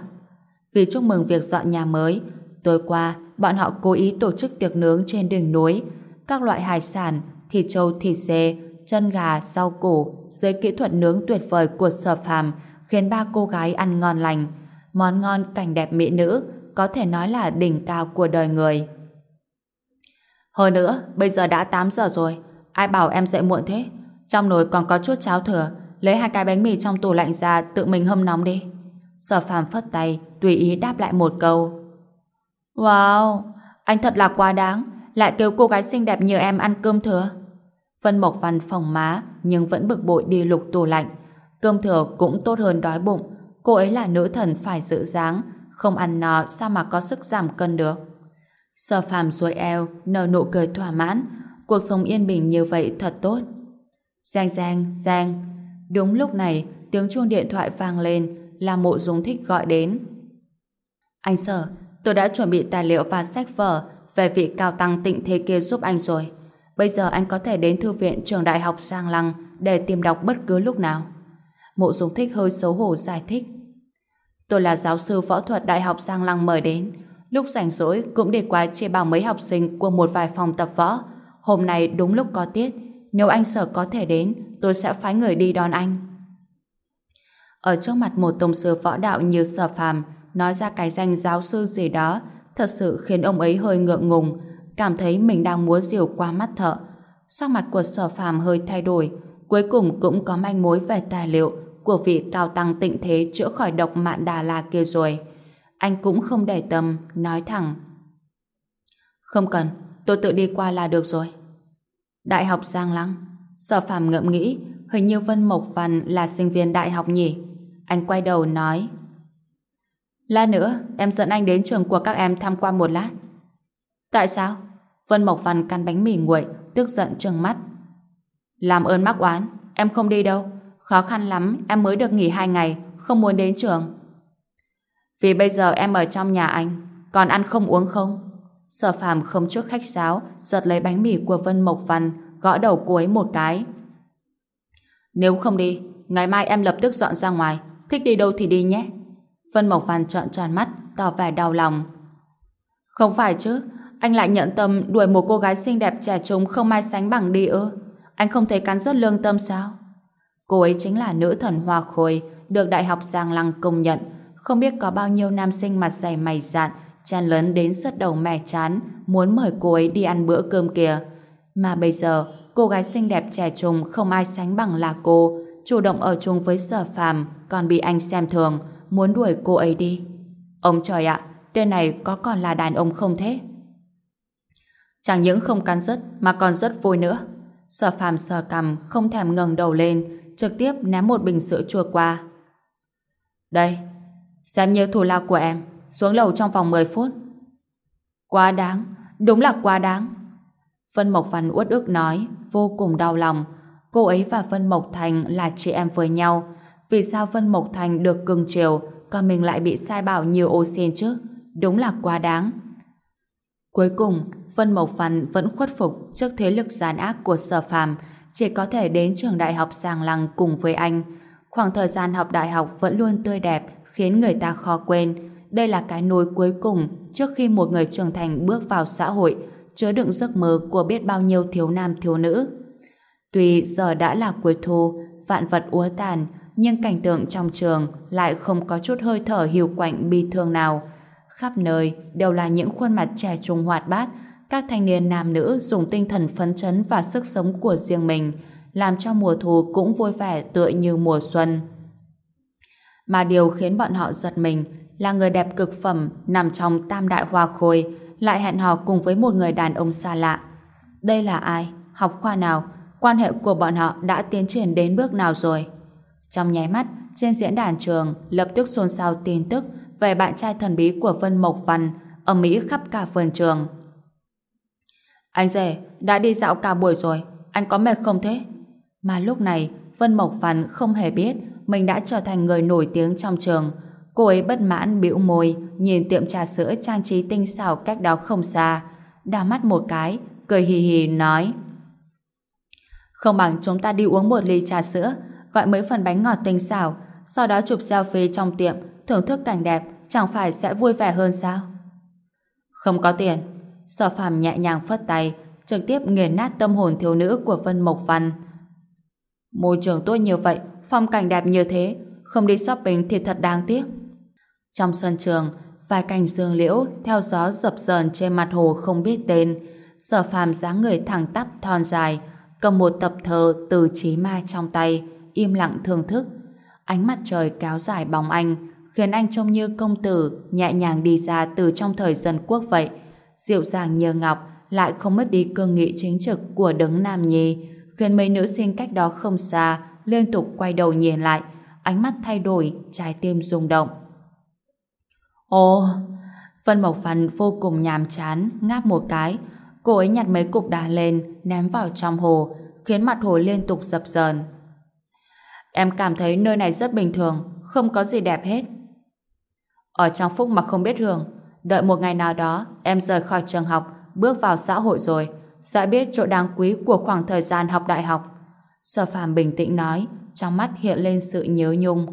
Vì chúc mừng việc dọn nhà mới, tối qua bọn họ cố ý tổ chức tiệc nướng trên đỉnh núi, các loại hải sản, thịt trâu, thịt dê, chân gà, rau củ, dưới kỹ thuật nướng tuyệt vời của sở phàm khiến ba cô gái ăn ngon lành. Món ngon cảnh đẹp mỹ nữ, có thể nói là đỉnh cao của đời người. Hơn nữa, bây giờ đã 8 giờ rồi, ai bảo em dậy muộn thế? Trong nồi còn có chút cháo thừa, lấy hai cái bánh mì trong tủ lạnh ra tự mình hâm nóng đi. Sở phàm phất tay, tùy ý đáp lại một câu. Wow, anh thật là quá đáng, lại kêu cô gái xinh đẹp như em ăn cơm thừa. Vân Mộc Văn phòng má, nhưng vẫn bực bội đi lục tủ lạnh. Cơm thừa cũng tốt hơn đói bụng, cô ấy là nữ thần phải giữ dáng, không ăn nó sao mà có sức giảm cân được. Sở phàm xuôi eo, nở nụ cười thỏa mãn, cuộc sống yên bình như vậy thật tốt. Giang giang, giang. Đúng lúc này, tiếng chuông điện thoại vang lên, là mộ dung thích gọi đến. Anh sở, tôi đã chuẩn bị tài liệu và sách vở về vị cao tăng tịnh thế kia giúp anh rồi. Bây giờ anh có thể đến thư viện trường đại học Giang Lăng để tìm đọc bất cứ lúc nào. Mộ dung thích hơi xấu hổ giải thích. Tôi là giáo sư võ thuật đại học Giang Lăng mời đến. Lúc rảnh rỗi cũng để qua chia bảo mấy học sinh của một vài phòng tập võ. Hôm nay đúng lúc có tiết. Nếu anh sở có thể đến, tôi sẽ phái người đi đón anh. Ở trước mặt một tông sư võ đạo như sở phàm, nói ra cái danh giáo sư gì đó, thật sự khiến ông ấy hơi ngượng ngùng, cảm thấy mình đang múa diều qua mắt thợ. Sắc mặt của sở phàm hơi thay đổi, cuối cùng cũng có manh mối về tài liệu của vị cao tăng tịnh thế chữa khỏi độc mạn Đà La kia rồi. Anh cũng không để tâm, nói thẳng. Không cần, tôi tự đi qua là được rồi. Đại học Giang Lăng, sở phàm ngậm nghĩ, hình như Vân Mộc Văn là sinh viên đại học nhỉ. Anh quay đầu nói Lát nữa, em dẫn anh đến trường của các em tham quan một lát. Tại sao? Vân Mộc Văn căn bánh mì nguội, tức giận trừng mắt. Làm ơn mắc oán, em không đi đâu. Khó khăn lắm, em mới được nghỉ hai ngày, không muốn đến trường. Vì bây giờ em ở trong nhà anh, còn ăn không uống không? Sở phàm không chút khách sáo, giật lấy bánh mì của Vân Mộc Văn, gõ đầu cô ấy một cái. Nếu không đi, ngày mai em lập tức dọn ra ngoài, thích đi đâu thì đi nhé. Vân Mộc Văn trợn tròn mắt, tỏ vẻ đau lòng. Không phải chứ, anh lại nhận tâm đuổi một cô gái xinh đẹp trẻ trung không ai sánh bằng đi ư? Anh không thấy cắn rứt lương tâm sao? Cô ấy chính là nữ thần hoa khôi, được Đại học Giang Lăng công nhận, không biết có bao nhiêu nam sinh mặt dày mày dạn, chan lớn đến sứt đầu mẻ chán, muốn mời cô ấy đi ăn bữa cơm kìa. Mà bây giờ, cô gái xinh đẹp trẻ trung không ai sánh bằng là cô, chủ động ở chung với sở phàm, còn bị anh xem thường, muốn đuổi cô ấy đi. Ông trời ạ, tên này có còn là đàn ông không thế? Chẳng những không cắn rứt mà còn rất vui nữa. Sở phàm sờ cằm không thèm ngẩng đầu lên, trực tiếp ném một bình sữa chua qua. Đây, xem như thù lao của em, xuống lầu trong vòng 10 phút. Quá đáng, đúng là quá đáng. Vân Mộc Văn uất ức nói, vô cùng đau lòng. Cô ấy và Vân Mộc Thành là chị em với nhau. Vì sao Vân Mộc Thành được cưng chiều, còn mình lại bị sai bảo nhiều ô xin chứ? Đúng là quá đáng. Cuối cùng, Vân Mộc phần vẫn khuất phục trước thế lực gian ác của sở phàm, chỉ có thể đến trường đại học Giang Lăng cùng với anh. Khoảng thời gian học đại học vẫn luôn tươi đẹp, khiến người ta khó quên. Đây là cái nối cuối cùng trước khi một người trưởng thành bước vào xã hội, chứa đựng giấc mơ của biết bao nhiêu thiếu nam thiếu nữ. Tuy giờ đã là cuối thu, vạn vật úa tàn, nhưng cảnh tượng trong trường lại không có chút hơi thở hiu quạnh bi thương nào. Khắp nơi đều là những khuôn mặt trẻ trung hoạt bát, các thanh niên nam nữ dùng tinh thần phấn chấn và sức sống của riêng mình, làm cho mùa thu cũng vui vẻ tựa như mùa xuân. Mà điều khiến bọn họ giật mình là người đẹp cực phẩm nằm trong tam đại hoa khôi lại hẹn hò cùng với một người đàn ông xa lạ. Đây là ai? Học khoa nào? Quan hệ của bọn họ đã tiến triển đến bước nào rồi? Trong nháy mắt, trên diễn đàn trường lập tức xôn xao tin tức về bạn trai thần bí của Vân Mộc Văn ở Mỹ khắp cả vườn trường. Anh rể, đã đi dạo cả buổi rồi, anh có mệt không thế? Mà lúc này, Vân Mộc Văn không hề biết mình đã trở thành người nổi tiếng trong trường. Cô ấy bất mãn bĩu môi, nhìn tiệm trà sữa trang trí tinh xảo cách đó không xa, đào mắt một cái, cười hì hì nói Không bằng chúng ta đi uống một ly trà sữa, gọi mấy phần bánh ngọt tinh xảo, sau đó chụp selfie trong tiệm, thưởng thức cảnh đẹp, chẳng phải sẽ vui vẻ hơn sao? Không có tiền, Sở phàm nhẹ nhàng phất tay, trực tiếp nghiền nát tâm hồn thiếu nữ của Vân Mộc Văn. Môi trường tốt như vậy, phong cảnh đẹp như thế, không đi shopping thì thật đáng tiếc. Trong sân trường, vài cành dương liễu theo gió dập dờn trên mặt hồ không biết tên. Sở phàm dáng người thẳng tắp thon dài, cầm một tập thơ từ trí ma trong tay, im lặng thưởng thức. Ánh mặt trời kéo dài bóng anh, khiến anh trông như công tử nhẹ nhàng đi ra từ trong thời dân quốc vậy dịu dàng như ngọc, lại không mất đi cương nghị chính trực của đấng nam nhi, khiến mấy nữ sinh cách đó không xa liên tục quay đầu nhìn lại, ánh mắt thay đổi, trái tim rung động. Ồ! Vân Mộc phần vô cùng nhàm chán, ngáp một cái. Cô ấy nhặt mấy cục đá lên, ném vào trong hồ, khiến mặt hồ liên tục dập dờn. Em cảm thấy nơi này rất bình thường, không có gì đẹp hết. Ở trong phúc mà không biết hưởng, Đợi một ngày nào đó, em rời khỏi trường học, bước vào xã hội rồi, sẽ biết chỗ đáng quý của khoảng thời gian học đại học. Sở phàm bình tĩnh nói, trong mắt hiện lên sự nhớ nhung.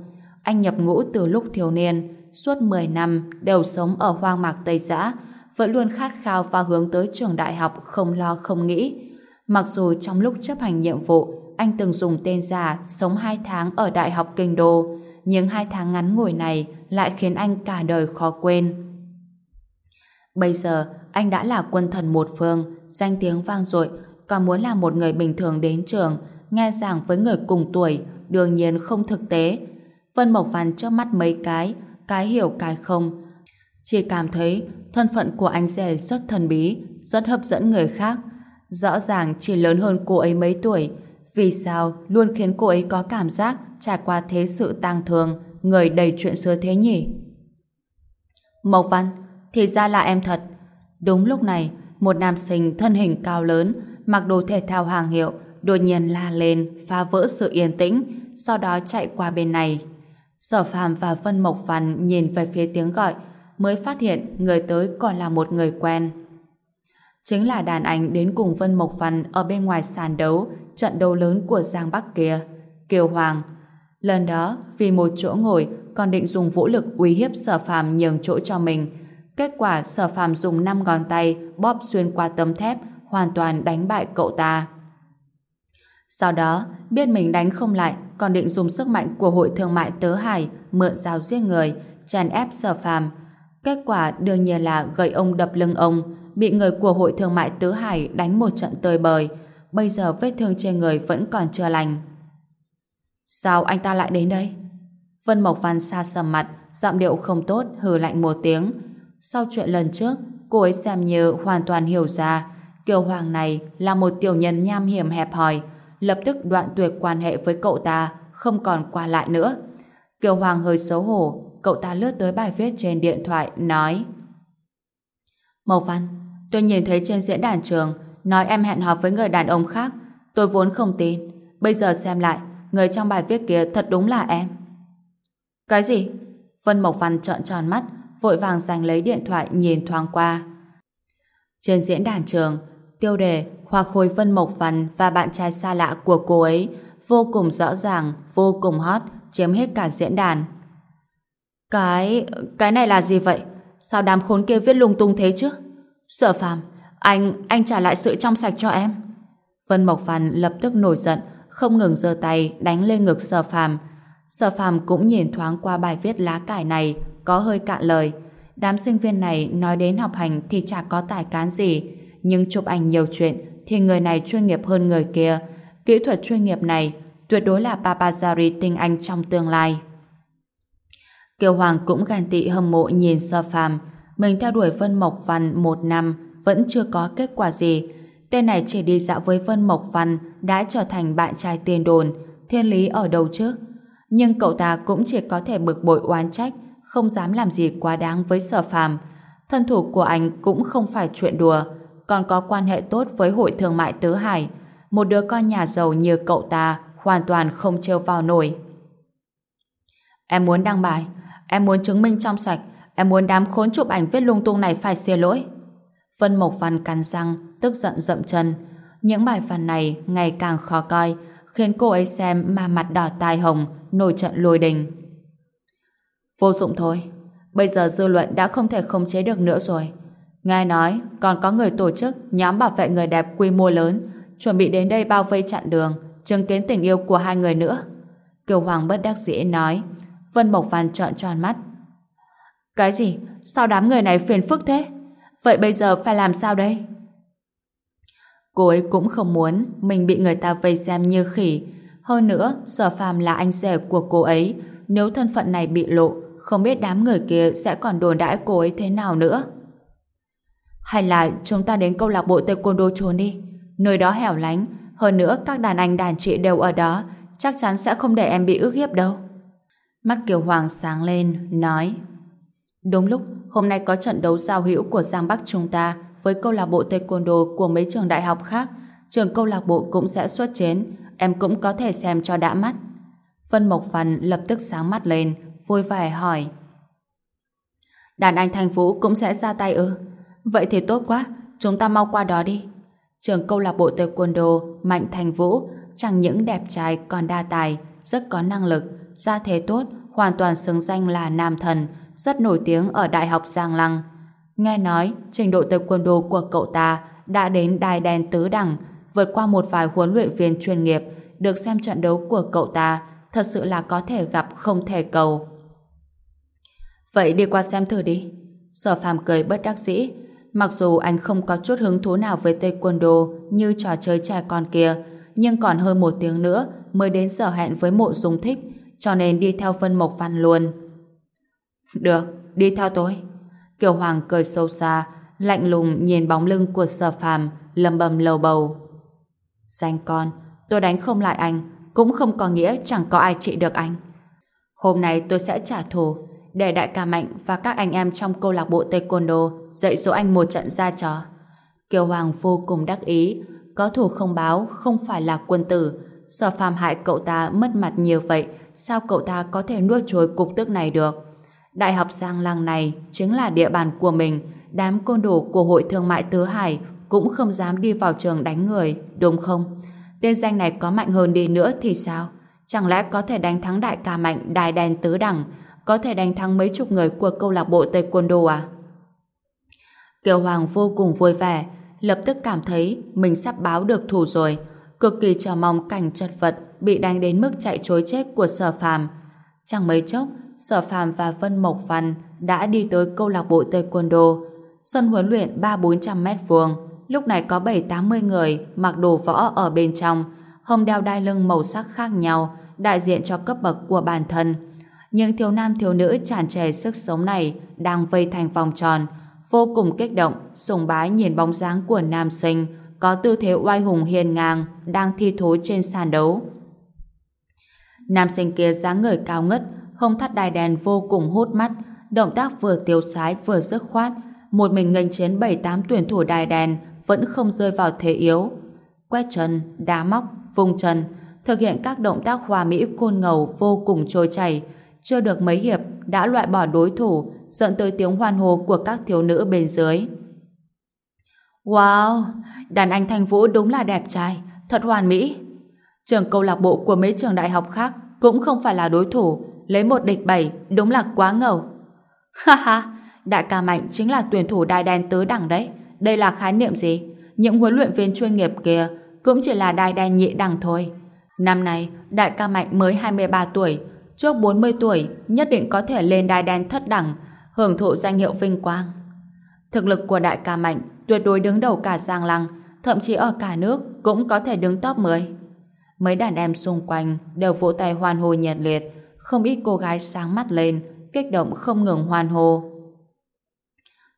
Anh nhập ngũ từ lúc thiếu niên, suốt 10 năm đều sống ở hoang mạc Tây Giã, vẫn luôn khát khao và hướng tới trường đại học không lo không nghĩ. Mặc dù trong lúc chấp hành nhiệm vụ, anh từng dùng tên giả sống 2 tháng ở Đại học Kinh Đô, nhưng hai tháng ngắn ngủi này lại khiến anh cả đời khó quên. Bây giờ, anh đã là quân thần một phương, danh tiếng vang dội, còn muốn là một người bình thường đến trường, nghe giảng với người cùng tuổi, đương nhiên không thực tế. Vân Mộc Văn trước mắt mấy cái, cái hiểu cái không. Chỉ cảm thấy thân phận của anh rể rất thần bí, rất hấp dẫn người khác. Rõ ràng chỉ lớn hơn cô ấy mấy tuổi, vì sao luôn khiến cô ấy có cảm giác trải qua thế sự tang thương, người đầy chuyện xưa thế nhỉ? Mộc Văn, thì ra là em thật. Đúng lúc này, một nam sinh thân hình cao lớn, mặc đồ thể thao hàng hiệu, đột nhiên la lên, phá vỡ sự yên tĩnh, sau đó chạy qua bên này. Sở Phạm và Vân Mộc Văn nhìn về phía tiếng gọi, mới phát hiện người tới còn là một người quen. Chính là đàn anh đến cùng Vân Mộc Văn ở bên ngoài sàn đấu, trận đấu lớn của Giang Bắc kia, Kiều Hoàng. Lần đó, vì một chỗ ngồi, còn định dùng vũ lực uy hiếp sở phàm nhường chỗ cho mình, Kết quả sở phàm dùng 5 ngón tay bóp xuyên qua tấm thép hoàn toàn đánh bại cậu ta. Sau đó, biết mình đánh không lại còn định dùng sức mạnh của hội thương mại Tớ Hải mượn dao giết người chèn ép sở phàm. Kết quả đương nhiên là gậy ông đập lưng ông, bị người của hội thương mại Tứ Hải đánh một trận tơi bời. Bây giờ vết thương trên người vẫn còn chưa lành. Sao anh ta lại đến đây? Vân Mộc Văn xa sầm mặt, giọng điệu không tốt, hừ lạnh một tiếng. Sau chuyện lần trước, cô ấy xem như hoàn toàn hiểu ra Kiều Hoàng này là một tiểu nhân nham hiểm hẹp hòi, lập tức đoạn tuyệt quan hệ với cậu ta, không còn qua lại nữa. Kiều Hoàng hơi xấu hổ, cậu ta lướt tới bài viết trên điện thoại, nói Mộc Văn, tôi nhìn thấy trên diễn đàn trường nói em hẹn họp với người đàn ông khác, tôi vốn không tin. Bây giờ xem lại, người trong bài viết kia thật đúng là em. Cái gì? Vân Mộc Văn trợn tròn mắt, vội vàng giành lấy điện thoại nhìn thoáng qua. Trên diễn đàn trường, tiêu đề Hoa Khôi Vân Mộc Văn và bạn trai xa lạ của cô ấy vô cùng rõ ràng, vô cùng hot, chiếm hết cả diễn đàn. Cái... cái này là gì vậy? Sao đám khốn kia viết lung tung thế chứ? Sở phàm, anh... anh trả lại sự trong sạch cho em. Vân Mộc Phàn lập tức nổi giận, không ngừng giơ tay đánh lên ngực sở phàm. Sở phàm cũng nhìn thoáng qua bài viết lá cải này, có hơi cạn lời. Đám sinh viên này nói đến học hành thì chả có tài cán gì, nhưng chụp ảnh nhiều chuyện thì người này chuyên nghiệp hơn người kia. Kỹ thuật chuyên nghiệp này tuyệt đối là Papazari tinh anh trong tương lai. Kiều Hoàng cũng ghen tị hâm mộ nhìn sơ phàm. Mình theo đuổi Vân Mộc Văn một năm vẫn chưa có kết quả gì. Tên này chỉ đi dạo với Vân Mộc Văn đã trở thành bạn trai tiền đồn. Thiên lý ở đâu chứ? Nhưng cậu ta cũng chỉ có thể bực bội oán trách không dám làm gì quá đáng với sở phàm. Thân thủ của anh cũng không phải chuyện đùa còn có quan hệ tốt với hội thương mại Tứ Hải. Một đứa con nhà giàu như cậu ta hoàn toàn không trêu vào nổi. Em muốn đăng bài, em muốn chứng minh trong sạch, em muốn đám khốn chụp ảnh viết lung tung này phải xin lỗi. Vân Mộc Văn cắn răng, tức giận dậm chân. Những bài văn này ngày càng khó coi, khiến cô ấy xem mà mặt đỏ tai hồng, nổi trận lôi đình. Vô dụng thôi, bây giờ dư luận đã không thể khống chế được nữa rồi. Nghe nói còn có người tổ chức nhóm bảo vệ người đẹp quy mô lớn chuẩn bị đến đây bao vây chặn đường chứng kiến tình yêu của hai người nữa. Kiều Hoàng bất đắc dĩ nói Vân Mộc Văn trợn tròn mắt cái gì? Sao đám người này phiền phức thế? Vậy bây giờ phải làm sao đây? Cô ấy cũng không muốn mình bị người ta vây xem như khỉ. Hơn nữa, Sở Phàm là anh rể của cô ấy. Nếu thân phận này bị lộ, không biết đám người kia sẽ còn đồn đãi cô ấy thế nào nữa. Hay là chúng ta đến câu lạc bộ taekwondo trốn đi. Nơi đó hẻo lánh, hơn nữa các đàn anh đàn chị đều ở đó, chắc chắn sẽ không để em bị ức hiếp đâu. Mắt Kiều Hoàng sáng lên, nói Đúng lúc, hôm nay có trận đấu giao hữu của Giang Bắc chúng ta với câu lạc bộ taekwondo của mấy trường đại học khác. Trường câu lạc bộ cũng sẽ xuất chiến, em cũng có thể xem cho đã mắt. Vân Mộc phần lập tức sáng mắt lên, vui vẻ hỏi Đàn anh Thành Vũ cũng sẽ ra tay ư? Vậy thì tốt quá, chúng ta mau qua đó đi. Trường câu lạc bộ taekwondo Mạnh Thành Vũ chẳng những đẹp trai còn đa tài, rất có năng lực, gia thế tốt, hoàn toàn xứng danh là nam thần, rất nổi tiếng ở Đại học Giang Lăng. Nghe nói, trình độ taekwondo của cậu ta đã đến đài đen tứ đẳng, vượt qua một vài huấn luyện viên chuyên nghiệp, được xem trận đấu của cậu ta thật sự là có thể gặp không thể cầu. Vậy đi qua xem thử đi. Sở phàm cười bất đắc dĩ, Mặc dù anh không có chút hứng thú nào với taekwondo như trò chơi trẻ con kia, nhưng còn hơn một tiếng nữa mới đến giờ hẹn với mộ dung thích, cho nên đi theo phân mộc văn luôn. Được, đi theo tôi. Kiều Hoàng cười sâu xa, lạnh lùng nhìn bóng lưng của sở phàm, lầm bầm lầu bầu. Danh con, tôi đánh không lại anh, cũng không có nghĩa chẳng có ai trị được anh. Hôm nay tôi sẽ trả thù, để đại ca Mạnh và các anh em trong câu lạc bộ Taekwondo dạy dỗ anh một trận ra trò. Kiều Hoàng vô cùng đắc ý, có thù không báo không phải là quân tử. Sở phàm hại cậu ta mất mặt nhiều vậy, sao cậu ta có thể nuốt trôi cục tức này được? Đại học Giang Lăng này chính là địa bàn của mình, đám côn đồ của Hội Thương mại Tứ Hải cũng không dám đi vào trường đánh người, đúng không? Tên danh này có mạnh hơn đi nữa thì sao? Chẳng lẽ có thể đánh thắng đại ca mạnh đài đèn tứ đẳng, có thể đánh thắng mấy chục người của câu lạc bộ Taekwondo à? Kiều Hoàng vô cùng vui vẻ, lập tức cảm thấy mình sắp báo được thủ rồi, cực kỳ chờ mong cảnh chật vật bị đánh đến mức chạy chối chết của sở phàm. Chẳng mấy chốc, Sở Phạm và Vân Mộc Văn đã đi tới câu lạc bộ Taekwondo. Sân huấn luyện 3-400 mét vuông, lúc này có 7-80 người mặc đồ võ ở bên trong, hông đeo đai lưng màu sắc khác nhau, đại diện cho cấp bậc của bản thân. Những thiếu nam thiếu nữ tràn trề sức sống này đang vây thành vòng tròn, vô cùng kích động, sùng bái nhìn bóng dáng của nam sinh có tư thế oai hùng hiền ngang đang thi thố trên sàn đấu. Nam sinh kia dáng người cao ngất, hông thắt đai đèn vô cùng hút mắt, động tác vừa tiêu sái vừa dứt khoát, một mình nghênh chiến 7-8 tuyển thủ đài đèn vẫn không rơi vào thế yếu. Quét chân, đá móc, vùng chân, thực hiện các động tác hòa mỹ côn ngầu vô cùng trôi chảy, chưa được mấy hiệp đã loại bỏ đối thủ, dẫn tới tiếng hoan hô của các thiếu nữ bên dưới. Wow, đàn anh Thanh Vũ đúng là đẹp trai, thật hoàn mỹ. Trường câu lạc bộ của mấy trường đại học khác cũng không phải là đối thủ, lấy một địch bảy đúng là quá ngầu. Ha ha, đại ca Mạnh chính là tuyển thủ đai đen tứ đẳng đấy. Đây là khái niệm gì? Những huấn luyện viên chuyên nghiệp kia cũng chỉ là đai đen nhị đẳng thôi. Năm nay, đại ca Mạnh mới 23 tuổi, trước 40 tuổi nhất định có thể lên đai đen thất đẳng, hưởng thụ danh hiệu vinh quang. Thực lực của đại ca Mạnh tuyệt đối đứng đầu cả Giang Lăng, thậm chí ở cả nước cũng có thể đứng top 10. Mấy đàn em xung quanh đều vỗ tay hoan hô nhiệt liệt, không ít cô gái sáng mắt lên, kích động không ngừng hoan hô.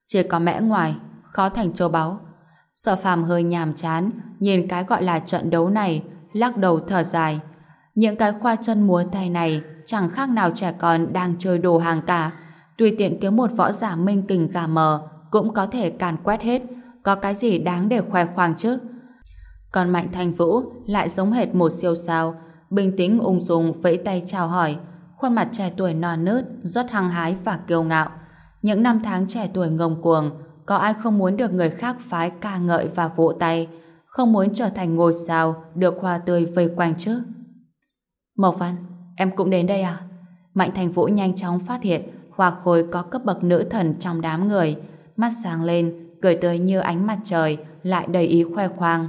Chỉ có mẽ ngoài, khó thành châu báu. Sở phàm hơi nhàm chán, nhìn cái gọi là trận đấu này, lắc đầu thở dài. Những cái khoa chân múa tay này chẳng khác nào trẻ con đang chơi đồ hàng cả. Tùy tiện kiếm một võ giả minh kình gà mờ, cũng có thể càn quét hết, có cái gì đáng để khoe khoang chứ. Còn Mạnh Thành Vũ lại giống hệt một siêu sao, bình tĩnh ung dung vẫy tay chào hỏi, khuôn mặt trẻ tuổi non nớt, rất hăng hái và kiêu ngạo. Những năm tháng trẻ tuổi ngông cuồng, có ai không muốn được người khác phái ca ngợi và vỗ tay, không muốn trở thành ngôi sao được hoa tươi vây quanh chứ? Mộc Văn, em cũng đến đây à? Mạnh Thành Vũ nhanh chóng phát hiện Hoa Khôi có cấp bậc nữ thần trong đám người, mắt sáng lên, cười tươi như ánh mặt trời, lại đầy ý khoe khoang.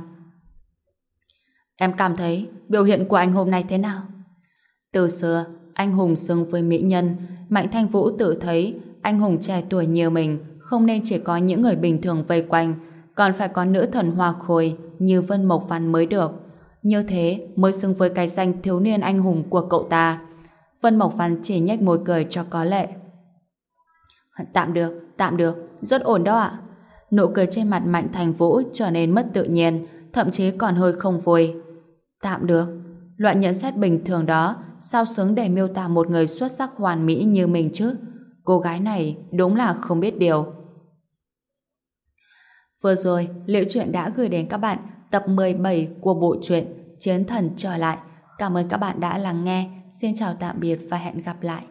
Em cảm thấy biểu hiện của anh hôm nay thế nào? Từ xưa, anh hùng xưng với mỹ nhân, Mạnh Thanh Vũ tự thấy anh hùng trẻ tuổi nhiều mình, không nên chỉ có những người bình thường vây quanh, còn phải có nữ thần hoa khôi như Vân Mộc Văn mới được. Như thế mới xứng với cái danh thiếu niên anh hùng của cậu ta. Vân Mộc Văn chỉ nhếch môi cười cho có lệ. Tạm được, tạm được, rất ổn đó ạ. Nụ cười trên mặt Mạnh Thành Vũ trở nên mất tự nhiên, thậm chí còn hơi không vui. Tạm được. Loại nhận xét bình thường đó sao xứng để miêu tả một người xuất sắc hoàn mỹ như mình chứ? Cô gái này đúng là không biết điều. Vừa rồi, Liệu Chuyện đã gửi đến các bạn tập 17 của bộ truyện Chiến Thần Trở Lại. Cảm ơn các bạn đã lắng nghe. Xin chào tạm biệt và hẹn gặp lại.